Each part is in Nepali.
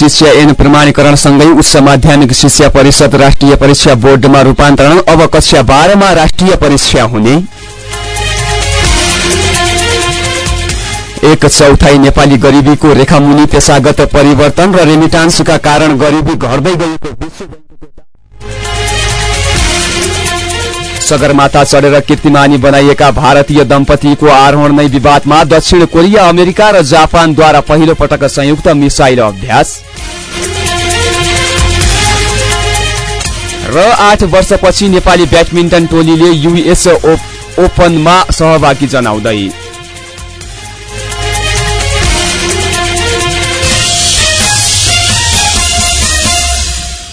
शिक्षा ऐन प्रमाणीकरणसँगै उच्च माध्यमिक शिक्षा परिषद राष्ट्रिय परीक्षा बोर्डमा रूपान्तरण अब कक्षा बाह्रमा राष्ट्रिय परीक्षा हुने। एक चौथाई नेपाली गरिबीको रेखामुनि पेशागत परिवर्तन र रेमिटान्सका कारण गरिबी घट्दै गएको सगरमाथा चढेर कीर्तिमानी बनाइएका भारतीय दम्पतिको आरोहण नै विवादमा दक्षिण कोरिया अमेरिका र जापानद्वारा पहिलो पटक संयुक्त मिसाइल अभ्यास। र आठ वर्षपछि नेपाली ब्याडमिन्टन टोलीले युएस ओपनमा सहभागी जनाउँदै।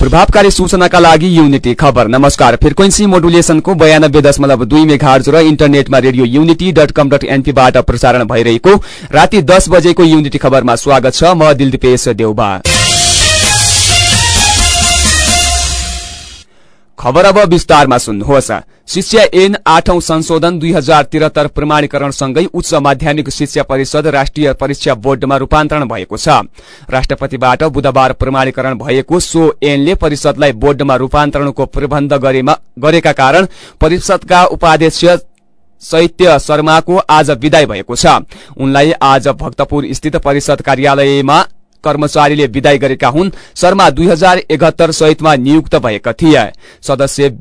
प्रभावकारी सूचनाका लागि युनिटी खबर। नमस्कार। फ्रिक्वेन्सी मोडुलेसनको बयानब्बे दशमलव दुई मेघार्ज र इन्टरनेटमा Radio Unity dot com dot एनपीबाट प्रसारण भइरहेको राति दस बजेको युनिटी खबरमा स्वागत छ। म दिलदीपेश देउबा। खबर अब विस्तारमा सुन्नुहोस्। शिक्षा ऐन आठौं संशोधन दुई हजार त्रिहत्तर प्रमाणीकरणसँगै उच्च माध्यमिक शिक्षा परिषद राष्ट्रिय परीक्षा बोर्डमा रूपान्तरण भएको छ। राष्ट्रपतिबाट बुधबार प्रमाणीकरण भएको सो ऐनले परिषदलाई बोर्डमा रूपान्तरणको प्रबन्ध गरेका कारण परिषदका उपाध्यक्ष शैत्य शर्माको आज विदाई भएको छ। उनलाई आज भक्तपुर स्थित परिषद कार्यालयमा कर्मचारीले विदाई गरेका हुन्। शर्मा दुई हजार एघत्तर सहितमा नियुक्त भएका थिए। सदस्य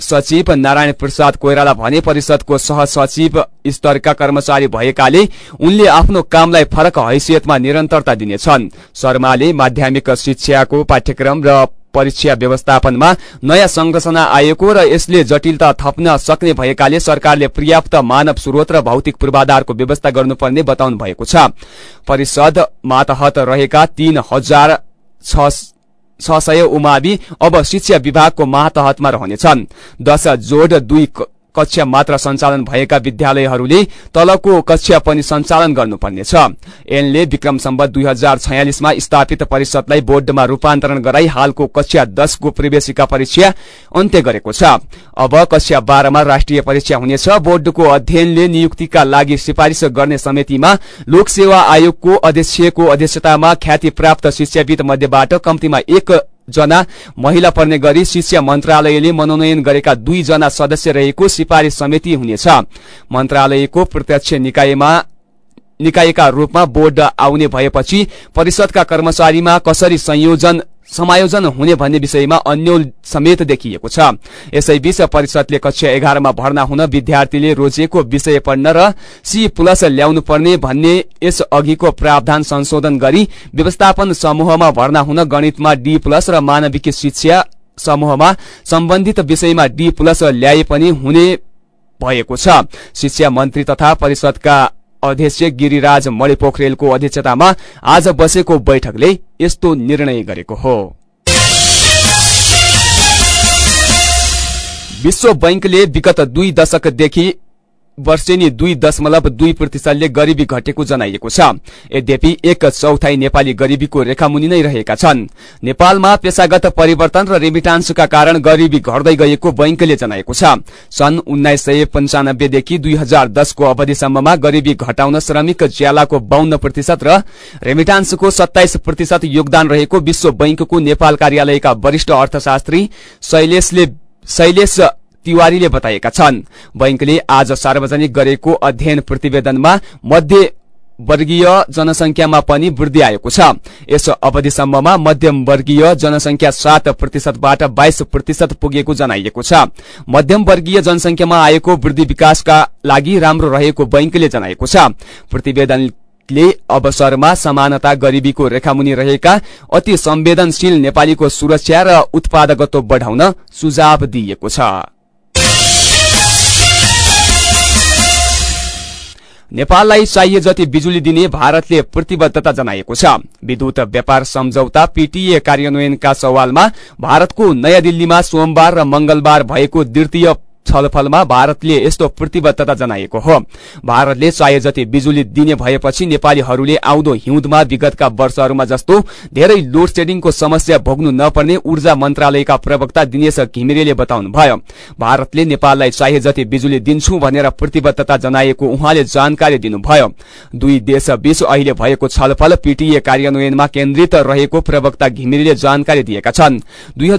सचिव नारायण प्रसाद कोइराला भने परिषदको सहसचिव स्तरका कर्मचारी भएकाले उनले आफ्नो कामलाई फरक हैसियतमा निरन्तरता दिनेछन्। शर्माले माध्यमिक शिक्षाको पाठ्यक्रम र परीक्षा व्यवस्थापनमा नयाँ संरचना आएको र यसले जटिलता थप्न सक्ने भएकाले सरकारले पर्याप्त मानव स्रोत र भौतिक पूर्वाधारको व्यवस्था गर्नुपर्ने बताउनु भएको छ। परिषद मातहत रहेका तीन हजार छ सय उमावि अब शिक्षा विभागको मातहतमा रहनेछन्। दश जोड दुई कक्षा मात्र सञ्चालन भएका विद्यालयहरूले तलको कक्षा पनि सञ्चालन गर्नुपर्नेछ। एनले विक्रम सम्बत दुई हजार छयालिसमा स्थापित परिषदलाई बोर्डमा रूपान्तरण गराई हालको कक्षा दशको प्रवेशिका परीक्षा अन्त्य गरेको छ। अब कक्षा बाह्रमा राष्ट्रिय परीक्षा हुनेछ। बोर्डको अध्ययनले नियुक्तिका लागि सिफारिश गर्ने समितिमा लोकसेवा आयोगको अध्यक्षको अध्यक्षतामा ख्याति प्राप्त शिक्षाविद मध्येबाट कम्तीमा एक जना महिला पर्ने गरी शिक्षा मन्त्रालयले मनोनयन गरेका दुई जना सदस्य रहेको सिफारिश समिति हुनेछ। मन्त्रालयको प्रत्यक्ष निकायमा निकायका रूपमा बोर्ड आउने भएपछि परिषदका कर्मचारीमा कसरी संयोजन समायोजन हुने भन्ने विषयमा अन्यल समेत देखिएको छ। यसैबीच परिषदले कक्षा एघारमा भर्ना हुन विद्यार्थीले रोजेको विषय पढ्न र सी प्लस ल्याउनु पर्ने भन्ने यस अघिको प्रावधान संशोधन गरी व्यवस्थापन समूहमा भर्ना हुन गणितमा डी प्लस र मानविक शिक्षा समूहमा सम्बन्धित विषयमा डी प्लस ल्याए पनि हुने भएको छ। शिक्षा मन्त्री तथा परिषदका अध्यक्ष गिरिराज मणि पोखरेलको अध्यक्षतामा आज बसेको बैठकले यस्तो निर्णय गरेको हो। विश्व बैंकले विगत दुई दशकदेखि वर्षेनी दुई दशमलव दुई प्रतिशतले गरिबी घटेको जनाइएको छ। यद्यपि एक चौथाई नेपाली गरिबीको रेखामुनि नै रहेका छन्। नेपालमा पेशागत परिवर्तन र रेमिटान्सका कारण गरिबी घट्दै गएको बैंकले जनाएको छ। सन् उन्नाइस सय पञ्चानब्बेदेखि दुई हजार दसको अवधिसम्ममा गरिबी घटाउन श्रमिक ज्यालाको बाहन्न प्रतिशत र रेमिटान्सको सत्ताइस प्रतिशत योगदान रहेको विश्व बैंकको नेपाल कार्यालयका वरिष्ठ अर्थशास्त्री शैलेशले शैलेश तिवारीले बताएका छन्। बैंकले आज सार्वजनिक गरेको अध्ययन प्रतिवेदनमा मध्य वर्गीय जनसंख्यामा पनि वृद्धि आएको छ। यस अवधिसम्ममा मध्यम वर्गीय जनसंख्या सात प्रतिशतबाट बाइस प्रतिशत पुगेको जनाइएको छ। मध्यम वर्गीय जनसंख्यामा आएको वृद्धि विकासका लागि राम्रो रहेको बैंकले जनाएको छ। प्रतिवेदन ले अवसरमा समानता गरिबीको रेखामुनि रहेका अति संवेदनशील नेपालीको सुरक्षा र उत्पादकत्व बढ़ाउन सुझाव दिइएको छ। नेपाललाई चाहिए जति बिजुली दिने भारतले प्रतिबद्धता जनाएको छ। विद्युत व्यापार सम्झौता पीटीए कार्यान्वयनका सवालमा भारतको नयाँ दिल्लीमा सोमबार र मंगलबार भएको द्वितीय छलफलमा भारतले यस्तो प्रतिबद्धता जनाएको हो। भारतले चाहे जति बिजुली दिने भएपछि नेपालीहरूले आउँदो हिउँदमा विगतका वर्षहरूमा जस्तो धेरै लोड सेडिङको समस्या भोग्नु नपर्ने ऊर्जा मन्त्रालयका प्रवक्ता दिनेश घिमिरेले बताउनुभयो। भारतले नेपाललाई चाहे जति बिजुली दिन्छु भनेर प्रतिबद्धता जनाएको उहाँले जानकारी दिनुभयो। दुई देशबीच अहिले भएको छलफल पीटीए कार्यान्वयनमा केन्द्रित रहेको प्रवक्ता घिमिरेले जानकारी दिएका छन्। दुई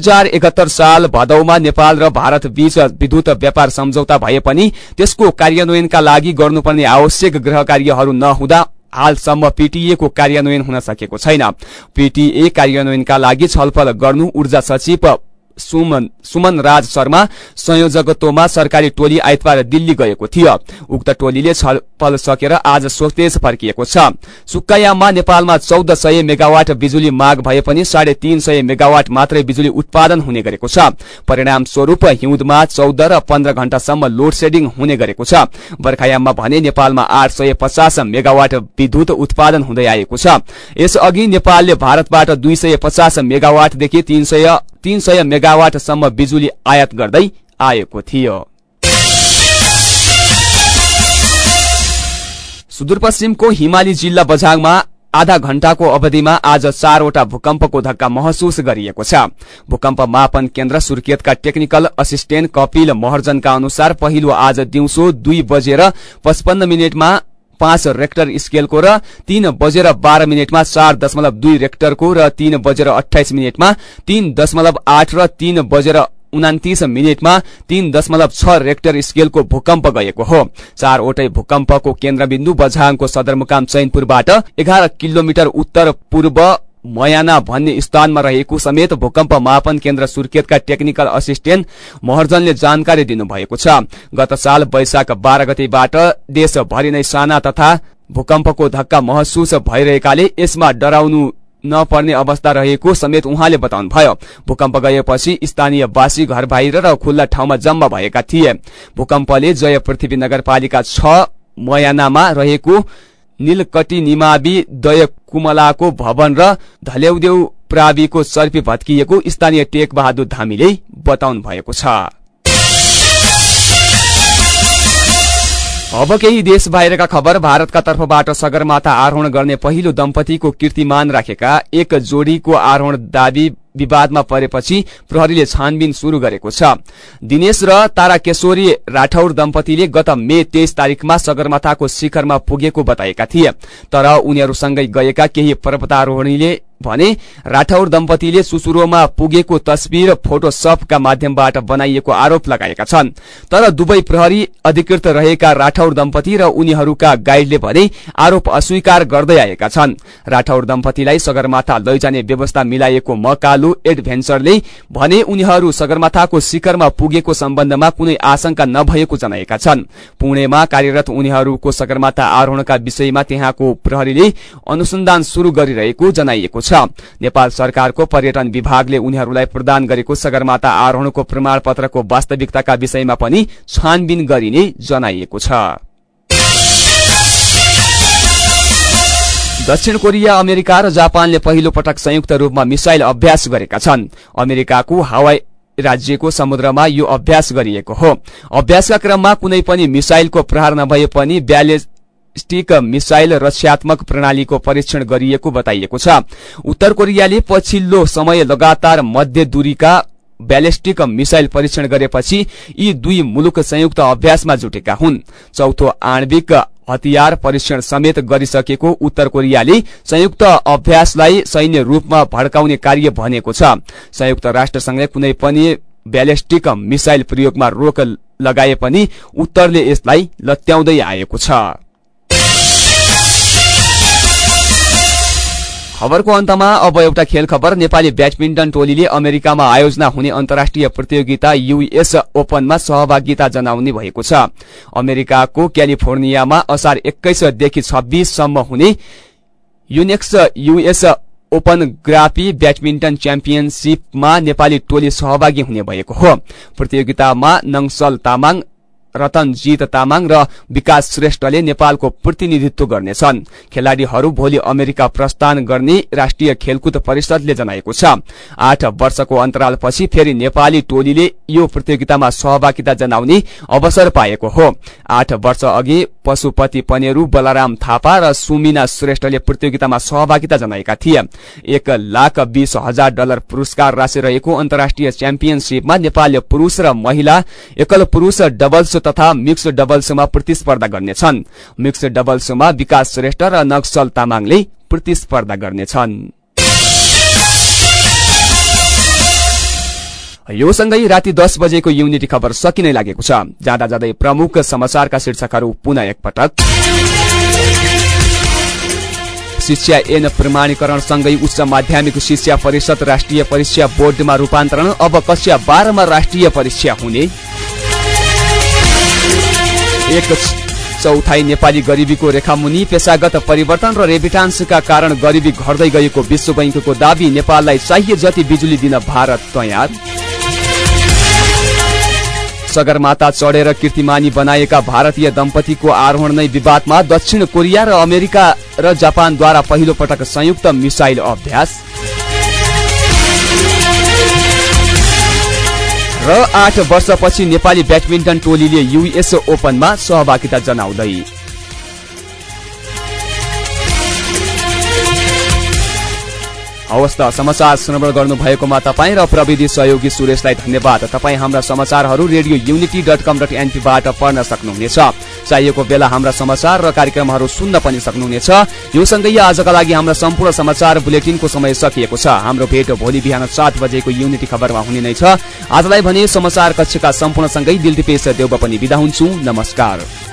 साल भदौमा नेपाल र भारत बीच विद्युत व्यापार सम्झौता भए पनि त्यसको कार्यान्वयनका लागि गर्नुपर्ने आवश्यक गृह कार्यहरू नहुँदा हालसम्म पीटीए को कार्यान्वयन हुन सकेको छैन। पीटीए कार्यान्वयनका लागि छलफल गर्नु ऊर्जा सचिव सुमन सुमन राज शर्मा संयोजकत्वमा सरकारी टोली आइतबार दिल्ली गएको थियो। उक्त टोलीले छलफल सकेर आज स्वदेश फर्किएको छ। सुक्कायाममा नेपालमा चौध सय मेगावाट बिजुली माग भए पनि साढे तीन सय मेगावाट मात्रै बिजुली उत्पादन हुने गरेको छ। परिणाम स्वरूप हिउँदमा चौध र पन्ध्र घण्टासम्म लोड सेडिङ हुने गरेको छ। बर्खायाममा भने नेपालमा आठ सय पचास मेगावाट विद्युत उत्पादन हुँदै आएको छ। यसअघि नेपालले भारतबाट दुई सय पचास मेगावाटदेखि तीन सय तीन सय मेगावाटसम्म बिजुली आयात गर्दै आएको थियो। सुदूरपश्चिमको हिमाली जिल्ला बझाङमा आधा घण्टाको अवधिमा आज चारवटा भूकम्पको धक्का महसुस गरिएको छ। भूकम्प मापन केन्द्र सुर्खेतका टेक्निकल असिस्टेन्ट कपिल महर्जनका अनुसार पहिलो आज दिउँसो दुई बजेर पचपन्न मिनटमा पाँच रेक्टर स्केलको र तीन बजेर बाह्र मिनटमा चार दशमलव दुई रेक्टरको र तीन बजेर अठाइस मिनटमा तीन दशमलव आठ र तीन बजेर उनातिस मिनटमा तीन दशमलव छ रेक्टर स्केलको भूकम्प गएको हो। चारवटै भूकम्पको केन्द्रबिन्दु बझाङको सदरमुकाम चैनपुरबाट एघार किलोमिटर उत्तर पूर्व मयाना भन्ने स्थानमा रहेको समेत भूकम्प मापन केन्द्र सुर्खेतका टेक्निकल असिस्टेन्ट महर्जनले जानकारी दिनुभएको छ। गत साल वैशाख बाह्र गतेबाट देशभरि नै साना तथा भूकम्पको धक्का महसुस भइरहेकाले यसमा डराउनु नपर्ने अवस्था रहेको समेत उहाँले बताउनुभयो। भूकम्प गएपछि स्थानीयवासी घर बाहिर र खुल्ला ठाउँमा जम्मा भएका थिए। भूकम्पले जय पृथ्वी नगरपालिका छ मयानामा रहेको नीलकटी निमावि दय कुमलाको भवन र धल्याउदेउ प्राविको सर्पी भत्किएको स्थानीय टेक बहादुर धामीले बताउनु भएको छ। अब केही देश बाहिरका खबर भारतका तर्फबाट सगरमाथा आरोहण गर्ने पहिलो दम्पतिको कीर्तिमान राखेका एक जोडीको आरोहण दावी विवादमा परेपछि प्रहरीले छानबिन शुरू गरेको छ। दिनेश र तारा केशोरी राठौर दम्पतिले गत मे तेइस तारिकमा सगरमाथाको शिखरमा पुगेको बताएका थिए। तर उनीहरूसँगै गएका केही पर्वतारोहणीले भने राठौर दम्पतिले सुसुरोमा पुगेको तस्विर फोटोसपका माध्यमबाट बनाइएको आरोप लगाएका छन्। तर दुवै प्रहरी अधिकृत रहेका राठौर दम्पति र उनीहरूका गाइडले भने आरोप अस्वीकार गर्दै आएका छन्। राठौर दम्पतिलाई सगरमाथा लैजाने व्यवस्था मिलाइएको मकालु एडभेन्चरले भने उनीहरू सगरमाथाको शिखरमा पुगेको सम्बन्धमा कुनै आशंका नभएको जनाएका छन्। पुणेमा कार्यरत उनीहरूको सगरमाथा आरोहणका विषयमा त्यहाँको प्रहरीले अनुसन्धान शुरू गरिरहेको जनाइएको छ। नेपाल सरकारको पर्यटन विभागले उनीहरूलाई प्रदान गरेको सगरमाथा आरोहणको प्रमाण पत्रको वास्तविकताका विषयमा पनि छानबिन गरिने जनाइएको छ। दक्षिण कोरिया अमेरिका र जापानले पहिलो पटक संयुक्त रूपमा मिसाइल अभ्यास गरेका छन्। अमेरिकाको हवाई राज्यको समुद्रमा यो अभ्यास गरिएको हो। अभ्यासका क्रममा कुनै पनि मिसाइलको प्रहार नभए पनि ब्यालिस्टिक मिसाइल रक्षात्मक प्रणालीको परीक्षण गरिएको बताइएको छ। उत्तर कोरियाले पछिल्लो समय लगातार मध्य दूरीका ब्यालिस्टिक मिसाइल परीक्षण गरेपछि यी दुई मुलुक संयुक्त अभ्यासमा जुटेका हुन्। चौथो आणविक हतियार परीक्षण समेत गरिसकेको उत्तर कोरियाले संयुक्त अभ्यासलाई सैन्य रूपमा भड्काउने कार्य भनेको छ। संयुक्त राष्ट्रसँगले कुनै पनि ब्यालिस्टिक मिसाइल प्रयोगमा रोक लगाए पनि उत्तरले यसलाई लत्याउँदै आएको छ। खबरको अन्तमा अब एउटा खेल खबर नेपाली ब्याडमिन्टन टोलीले अमेरिकामा आयोजना हुने अन्तर्राष्ट्रिय प्रतियोगिता युएस ओपनमा सहभागिता जनाउने भएको छ। अमेरिकाको क्यालिफोर्नियामा असार एक्काइसदेखि छब्बीससम्म हुने युनेक्स युएस ओपन ग्राफी ब्याडमिन्टन च्याम्पियनशीपमा नेपाली टोली सहभागी हुने भएको हो। प्रतियोगितामा नङसल तामाङ रतनजीत तामाङ र विकास श्रेष्ठले नेपालको प्रतिनिधित्व गर्नेछन्। खेलाड़ीहरू भोलि अमेरिका प्रस्थान गर्ने राष्ट्रिय खेलकुद परिषदले जनाएको छ। आठ वर्षको अन्तरालपछि फेरि नेपाली टोलीले यो प्रतियोगितामा सहभागिता जनाउने अवसर पाएको हो। आठ वर्ष अघि पशुपति पनेरू बलराम थापा र सुमिना श्रेष्ठले प्रतियोगितामा सहभागिता जनाएका थिए। एक लाख बीस हजार डलर पुरस्कार राशि रहेको अन्तर्राष्ट्रिय च्याम्पियनशीपमा नेपालले पुरूष र महिला एकल पुरूष डबल्स तथा मिक्स डबल्समा प्रतिस्पर्धा गर्नेछन्। मिक्स डबल्समा विकास श्रेष्ठ र नक्सल तामाङले प्रतिस्पर्धा गर्नेछन्। यो सँगै राति दस बजेको युनिटी खबर सकिनै लागेको छ। जाँदा जाँदै प्रमुख समाचारका शीर्षकहरू पुनः एकपटक। शिक्षा एन प्रमाणीकरण सँगै उच्च माध्यमिक शिक्षा परिषद राष्ट्रिय परीक्षा बोर्डमा रूपान्तरण अब कक्षा बाह्रमा राष्ट्रिय परीक्षा हुने। एक चौथाई नेपाली गरिबीको रेखामुनि पेसागत परिवर्तन र रेबिटान्सका कारण गरिबी घट्दै गएको विश्व बैंकको दावी नेपाललाई चाहिए जति बिजुली दिन भारत तयार। सगरमाता चढेर कीर्तिमानी बनाएका भारतीय दम्पतिको आरोहण नै विवादमा दक्षिण कोरिया र अमेरिका र जापानद्वारा पहिलो पटक संयुक्त मिसाइल अभ्यास। र आठ वर्षपछि नेपाली ब्याडमिन्टन टोलीले युएस ओपनमा सहभागिता जनाउँदै हवस् त समाचार श्रवण गर्नुभएकोमा तपाईँ र प्रविधि सहयोगी सुरेशलाई धन्यवाद। तपाईँ हाम्रा समाचारहरू Radio Unity dot com dot एनपीबाट पढ्न सक्नुहुनेछ। चाहिएको बेला हाम्रा समाचार र कार्यक्रमहरू सुन्न पनि सक्नुहुनेछ। यो सँगै आजका लागि हाम्रा सम्पूर्ण समाचार बुलेटिनको समय सकिएको छ। हाम्रो भेट भोलि बिहान सात बजेको युनिटी खबरमा हुने नै छ। आजलाई भने समाचार कक्षका सम्पूर्णसँगै दिलदीपेश देउब पनि विदा हुन्छु। नमस्कार।